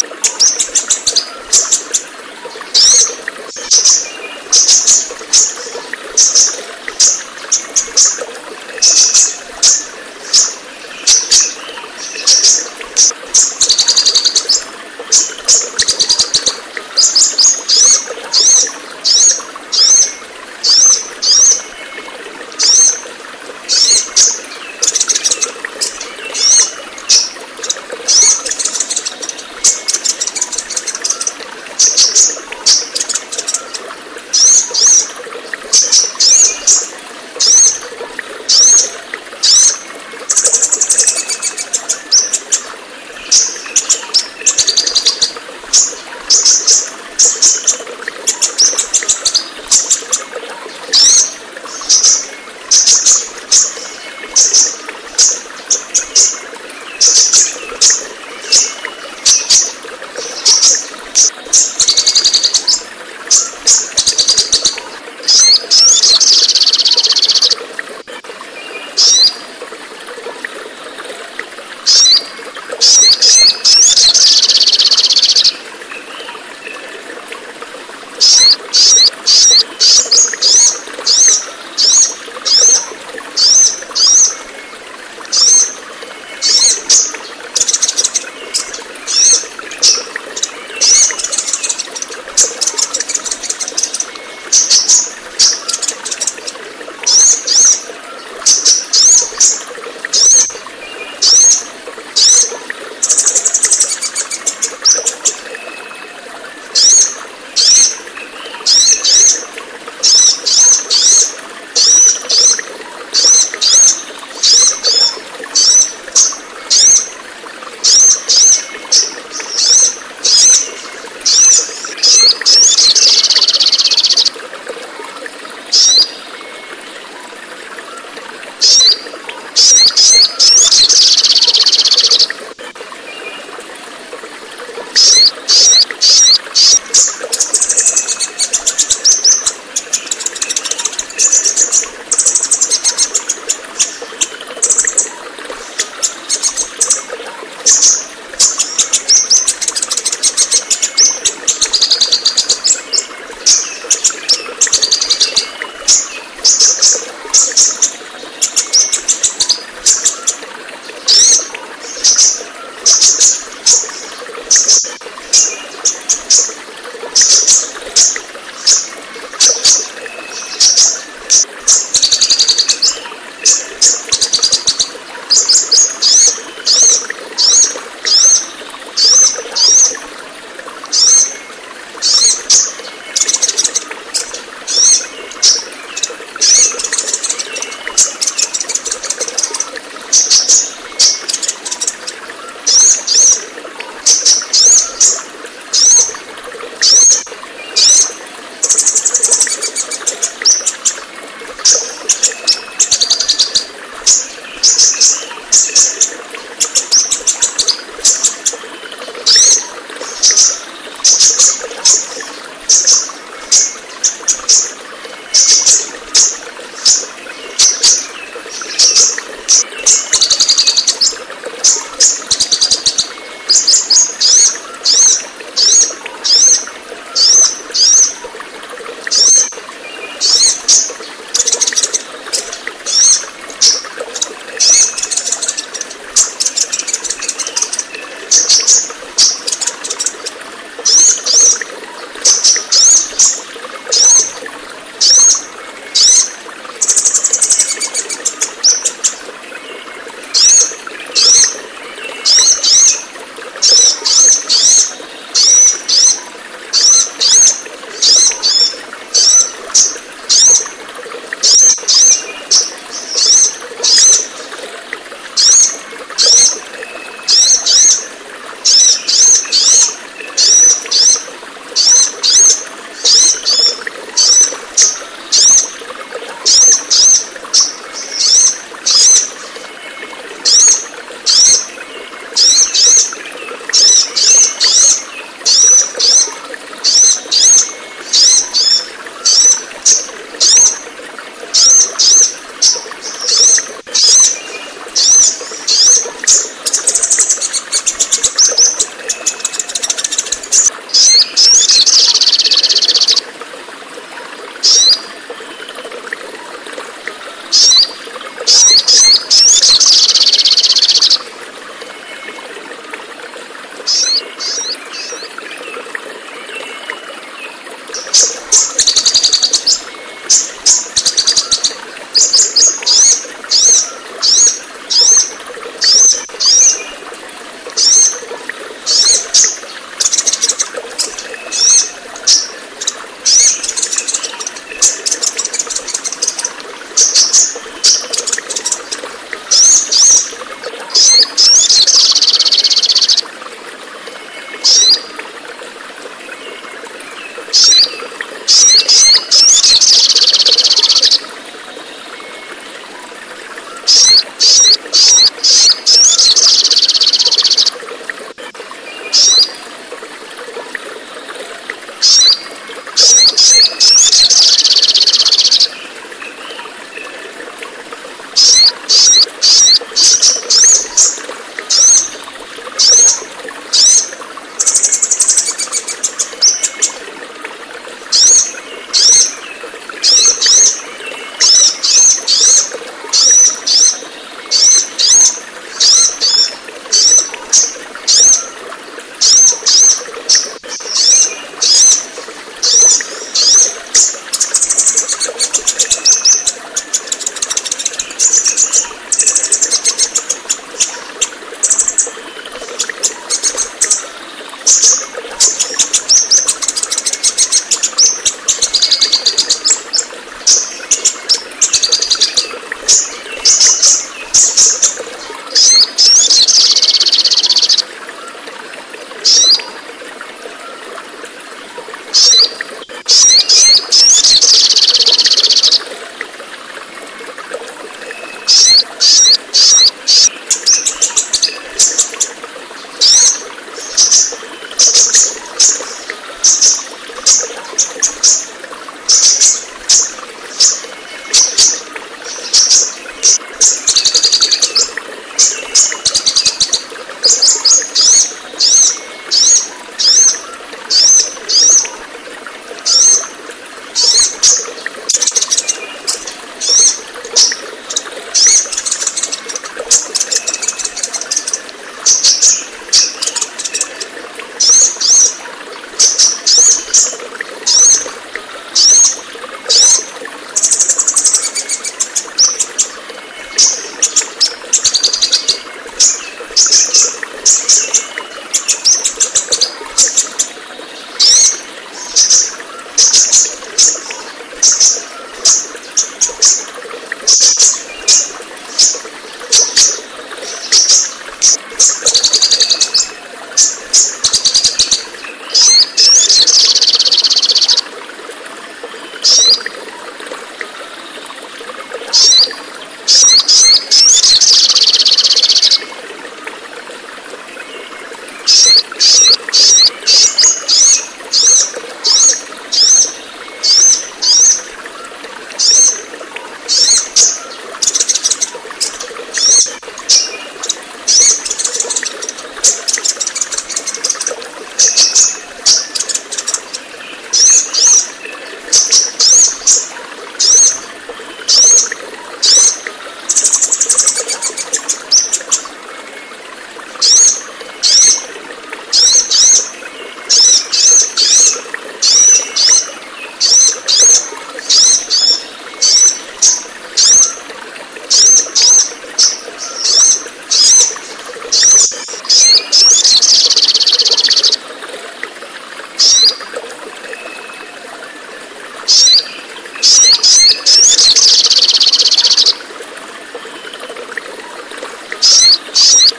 you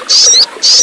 是是。